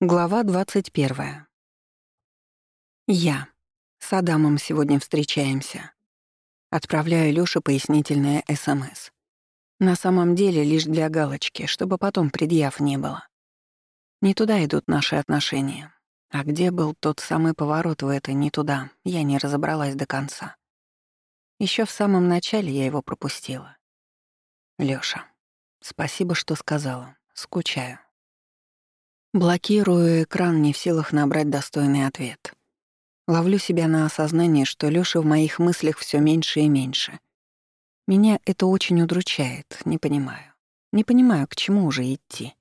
Глава 21. Я. С Адамом сегодня встречаемся. Отправляю Лёше пояснительное СМС. На самом деле лишь для галочки, чтобы потом предъяв не было. Не туда идут наши отношения. А где был тот самый поворот в это не туда, я не разобралась до конца. Еще в самом начале я его пропустила. Лёша, спасибо, что сказала. Скучаю. Блокирую экран, не в силах набрать достойный ответ. Ловлю себя на осознание, что Лёша в моих мыслях все меньше и меньше. Меня это очень удручает, не понимаю. Не понимаю, к чему уже идти.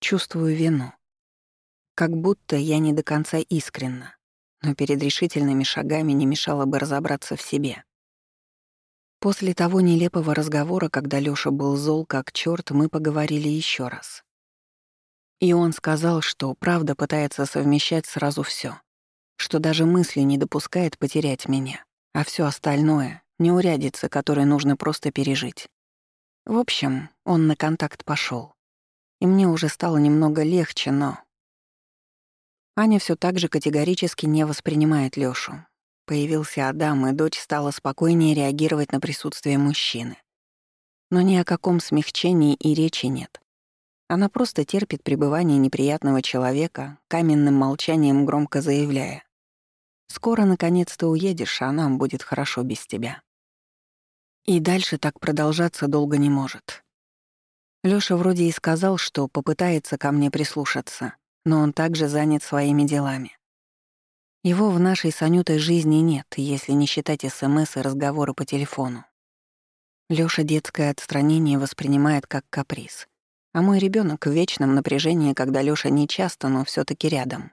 Чувствую вину. Как будто я не до конца искренна, но перед решительными шагами не мешало бы разобраться в себе. После того нелепого разговора, когда Лёша был зол как чёрт, мы поговорили еще раз. И он сказал, что правда пытается совмещать сразу все, что даже мысли не допускает потерять меня, а все остальное — неурядицы, которые нужно просто пережить. В общем, он на контакт пошел, И мне уже стало немного легче, но... Аня все так же категорически не воспринимает Лёшу. Появился Адам, и дочь стала спокойнее реагировать на присутствие мужчины. Но ни о каком смягчении и речи нет. Она просто терпит пребывание неприятного человека, каменным молчанием громко заявляя. «Скоро, наконец-то, уедешь, а нам будет хорошо без тебя». И дальше так продолжаться долго не может. Лёша вроде и сказал, что попытается ко мне прислушаться, но он также занят своими делами. Его в нашей с жизни нет, если не считать СМС и разговоры по телефону. Лёша детское отстранение воспринимает как каприз — а мой ребенок в вечном напряжении, когда Лёша не часто, но все таки рядом.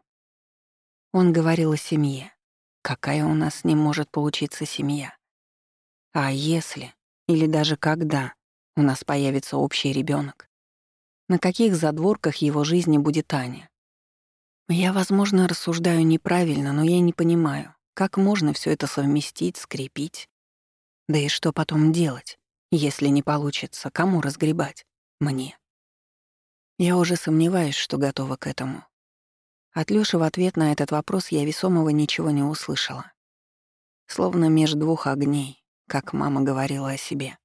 Он говорил о семье. Какая у нас не может получиться семья? А если, или даже когда, у нас появится общий ребенок? На каких задворках его жизни будет Аня? Я, возможно, рассуждаю неправильно, но я не понимаю, как можно все это совместить, скрепить. Да и что потом делать, если не получится, кому разгребать? Мне. Я уже сомневаюсь, что готова к этому. От Лёши в ответ на этот вопрос я весомого ничего не услышала. Словно меж двух огней, как мама говорила о себе.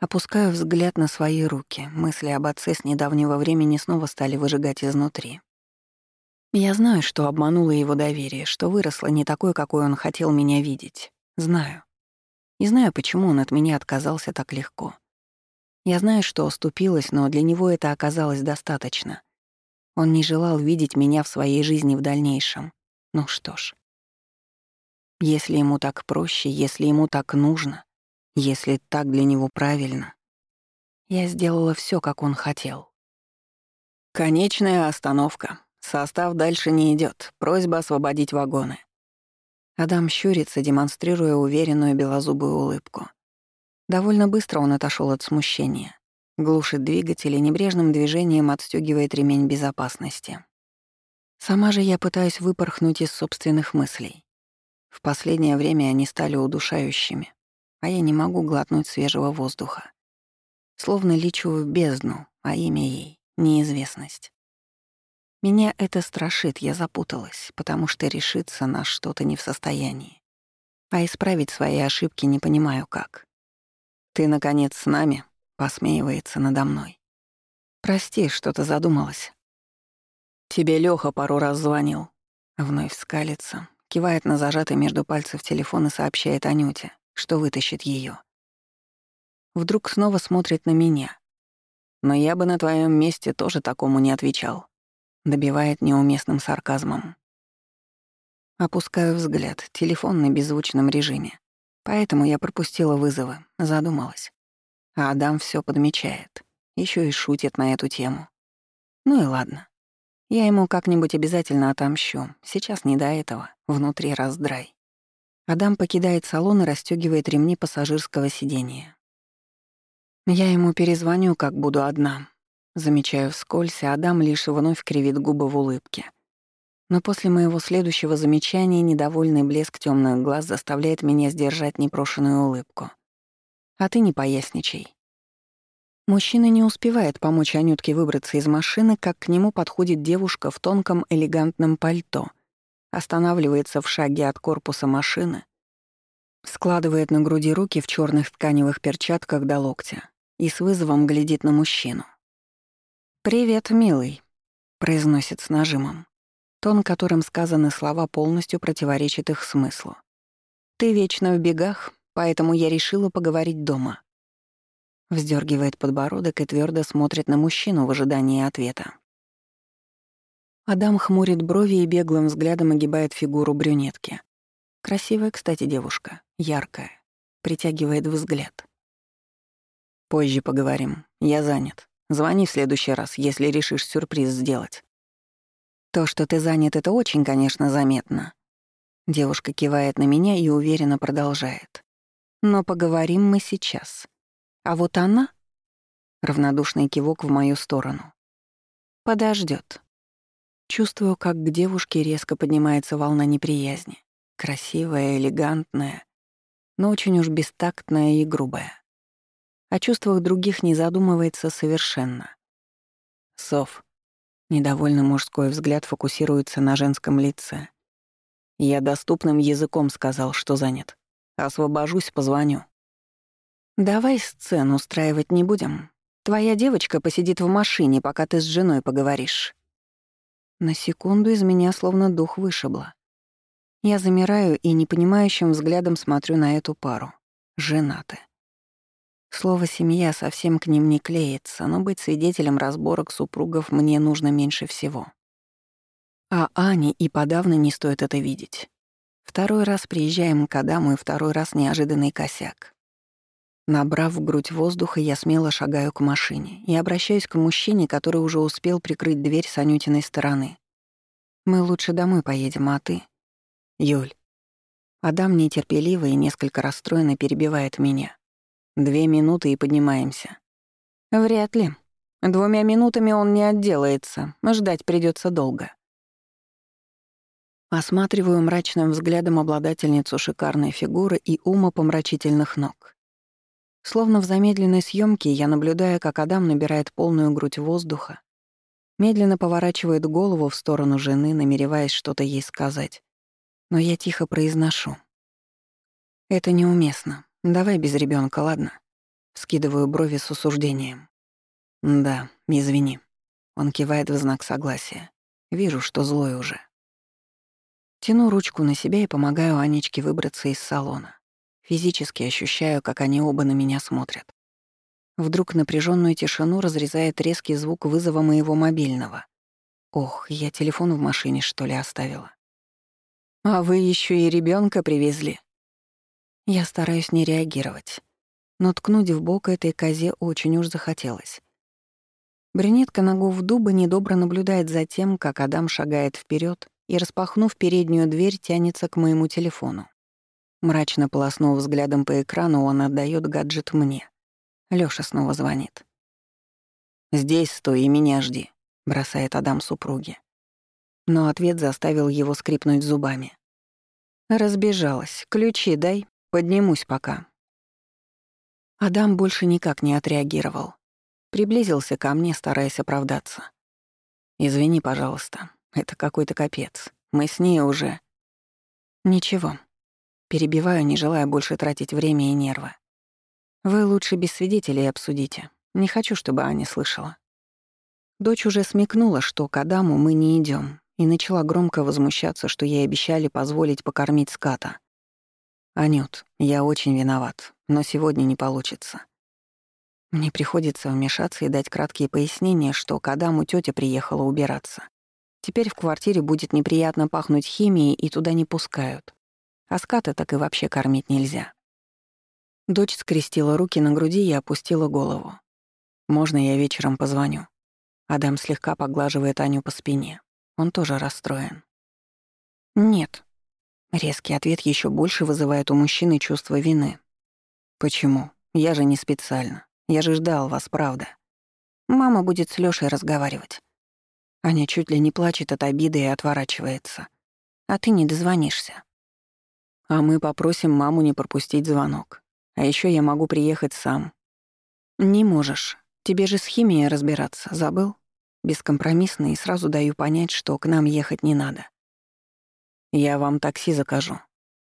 Опускаю взгляд на свои руки. Мысли об отце с недавнего времени снова стали выжигать изнутри. Я знаю, что обманула его доверие, что выросла не такой, какой он хотел меня видеть. Знаю. И знаю, почему он от меня отказался так легко. Я знаю, что оступилась, но для него это оказалось достаточно. Он не желал видеть меня в своей жизни в дальнейшем. Ну что ж. Если ему так проще, если ему так нужно, если так для него правильно, я сделала все, как он хотел. Конечная остановка. Состав дальше не идет. Просьба освободить вагоны. Адам щурится, демонстрируя уверенную белозубую улыбку. Довольно быстро он отошел от смущения. Глушит двигатель и небрежным движением отстегивает ремень безопасности. Сама же я пытаюсь выпорхнуть из собственных мыслей. В последнее время они стали удушающими, а я не могу глотнуть свежего воздуха. Словно лечу в бездну, а имя ей — неизвестность. Меня это страшит, я запуталась, потому что решиться на что-то не в состоянии. А исправить свои ошибки не понимаю как. «Ты, наконец, с нами?» — посмеивается надо мной. «Прости, что-то задумалась». «Тебе Лёха пару раз звонил». Вновь скалится, кивает на зажатый между пальцев телефон и сообщает Анюте, что вытащит её. Вдруг снова смотрит на меня. «Но я бы на твоём месте тоже такому не отвечал», — добивает неуместным сарказмом. Опускаю взгляд, телефон на беззвучном режиме. Поэтому я пропустила вызовы, задумалась. А Адам все подмечает, еще и шутит на эту тему. Ну и ладно. Я ему как-нибудь обязательно отомщу. Сейчас не до этого, внутри раздрай. Адам покидает салон и расстегивает ремни пассажирского сидения. Я ему перезвоню, как буду одна. Замечаю вскользь, а Адам лишь вновь кривит губы в улыбке. Но после моего следующего замечания недовольный блеск темных глаз заставляет меня сдержать непрошенную улыбку. А ты не поясничай. Мужчина не успевает помочь Анютке выбраться из машины, как к нему подходит девушка в тонком элегантном пальто, останавливается в шаге от корпуса машины, складывает на груди руки в черных тканевых перчатках до локтя и с вызовом глядит на мужчину. «Привет, милый», — произносит с нажимом. Тон, которым сказаны слова, полностью противоречит их смыслу. «Ты вечно в бегах, поэтому я решила поговорить дома». Вздергивает подбородок и твердо смотрит на мужчину в ожидании ответа. Адам хмурит брови и беглым взглядом огибает фигуру брюнетки. Красивая, кстати, девушка, яркая, притягивает взгляд. Позже поговорим. Я занят. Звони в следующий раз, если решишь сюрприз сделать. То, что ты занят, это очень, конечно, заметно. Девушка кивает на меня и уверенно продолжает. Но поговорим мы сейчас. А вот она... Равнодушный кивок в мою сторону. Подождет. Чувствую, как к девушке резко поднимается волна неприязни. Красивая, элегантная, но очень уж бестактная и грубая. О чувствах других не задумывается совершенно. Сов. Недовольный мужской взгляд фокусируется на женском лице. Я доступным языком сказал, что занят. Освобожусь, позвоню. «Давай сцену устраивать не будем. Твоя девочка посидит в машине, пока ты с женой поговоришь». На секунду из меня словно дух вышибло. Я замираю и непонимающим взглядом смотрю на эту пару. Женаты. Слово «семья» совсем к ним не клеится, но быть свидетелем разборок супругов мне нужно меньше всего. А Ане и подавно не стоит это видеть. Второй раз приезжаем к Адаму, и второй раз неожиданный косяк. Набрав в грудь воздуха, я смело шагаю к машине и обращаюсь к мужчине, который уже успел прикрыть дверь с Анютиной стороны. «Мы лучше домой поедем, а ты?» «Юль». Адам нетерпеливо и несколько расстроенно перебивает меня. «Две минуты и поднимаемся». «Вряд ли. Двумя минутами он не отделается, ждать придется долго». Осматриваю мрачным взглядом обладательницу шикарной фигуры и ума помрачительных ног. Словно в замедленной съемке я наблюдаю, как Адам набирает полную грудь воздуха, медленно поворачивает голову в сторону жены, намереваясь что-то ей сказать. Но я тихо произношу. «Это неуместно. Давай без ребенка, ладно?» Скидываю брови с осуждением. «Да, извини». Он кивает в знак согласия. Вижу, что злой уже. Тяну ручку на себя и помогаю Анечке выбраться из салона. Физически ощущаю, как они оба на меня смотрят. Вдруг напряженную тишину разрезает резкий звук вызова моего мобильного. Ох, я телефон в машине, что ли, оставила. А вы еще и ребенка привезли. Я стараюсь не реагировать, но ткнуть в бок этой козе очень уж захотелось. Брюнетка ногу в дуба недобро наблюдает за тем, как Адам шагает вперед и, распахнув переднюю дверь, тянется к моему телефону. Мрачно полоснув взглядом по экрану, он отдает гаджет мне. Лёша снова звонит. «Здесь стой и меня жди», — бросает Адам супруге. Но ответ заставил его скрипнуть зубами. «Разбежалась. Ключи дай. Поднимусь пока». Адам больше никак не отреагировал. Приблизился ко мне, стараясь оправдаться. «Извини, пожалуйста. Это какой-то капец. Мы с ней уже...» «Ничего. Перебиваю, не желая больше тратить время и нервы. Вы лучше без свидетелей обсудите. Не хочу, чтобы Аня слышала. Дочь уже смекнула, что к Адаму мы не идем, и начала громко возмущаться, что ей обещали позволить покормить ската. «Анют, я очень виноват, но сегодня не получится». Мне приходится вмешаться и дать краткие пояснения, что к Адаму тётя приехала убираться. Теперь в квартире будет неприятно пахнуть химией, и туда не пускают. А ската так и вообще кормить нельзя. Дочь скрестила руки на груди и опустила голову. «Можно я вечером позвоню?» Адам слегка поглаживает Аню по спине. Он тоже расстроен. «Нет». Резкий ответ еще больше вызывает у мужчины чувство вины. «Почему? Я же не специально. Я же ждал вас, правда. Мама будет с Лёшей разговаривать». Аня чуть ли не плачет от обиды и отворачивается. «А ты не дозвонишься». А мы попросим маму не пропустить звонок. А еще я могу приехать сам. Не можешь. Тебе же с химией разбираться, забыл? Бескомпромиссно и сразу даю понять, что к нам ехать не надо. Я вам такси закажу.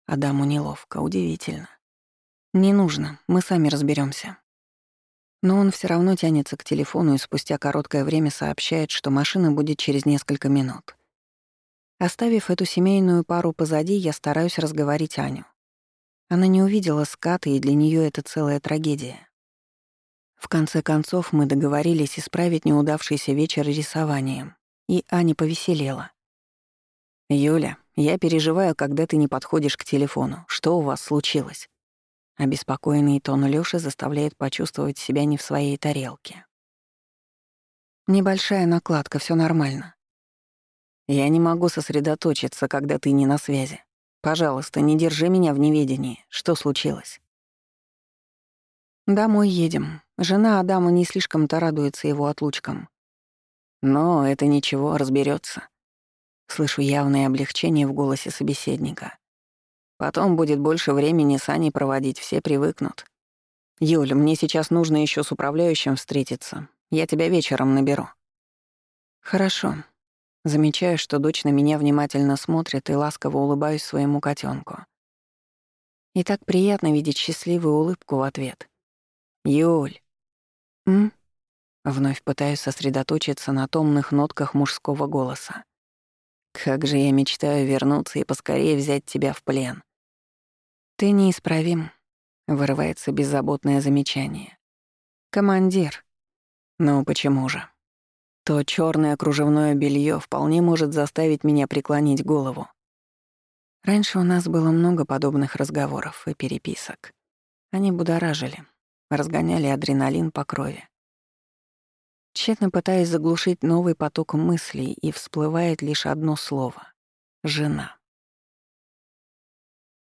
Адаму неловко, удивительно. Не нужно, мы сами разберемся. Но он все равно тянется к телефону и спустя короткое время сообщает, что машина будет через несколько минут. Оставив эту семейную пару позади, я стараюсь разговорить Аню. Она не увидела скаты, и для нее это целая трагедия. В конце концов, мы договорились исправить неудавшийся вечер рисованием, и Аня повеселела. «Юля, я переживаю, когда ты не подходишь к телефону. Что у вас случилось?» Обеспокоенный тон Лёши заставляет почувствовать себя не в своей тарелке. «Небольшая накладка, все нормально. Я не могу сосредоточиться, когда ты не на связи. Пожалуйста, не держи меня в неведении. Что случилось? Домой едем. Жена Адама не слишком-то радуется его отлучкам. Но это ничего, разберется. Слышу явное облегчение в голосе собеседника. Потом будет больше времени с Аней проводить, все привыкнут. Юль, мне сейчас нужно еще с управляющим встретиться. Я тебя вечером наберу. Хорошо. Замечаю, что дочь на меня внимательно смотрит и ласково улыбаюсь своему котенку. И так приятно видеть счастливую улыбку в ответ. «Юль!» «М?» Вновь пытаюсь сосредоточиться на томных нотках мужского голоса. «Как же я мечтаю вернуться и поскорее взять тебя в плен!» «Ты неисправим», — вырывается беззаботное замечание. «Командир». «Ну почему же?» то черное кружевное белье вполне может заставить меня преклонить голову. Раньше у нас было много подобных разговоров и переписок. Они будоражили, разгоняли адреналин по крови. Тщетно пытаясь заглушить новый поток мыслей, и всплывает лишь одно слово — «жена».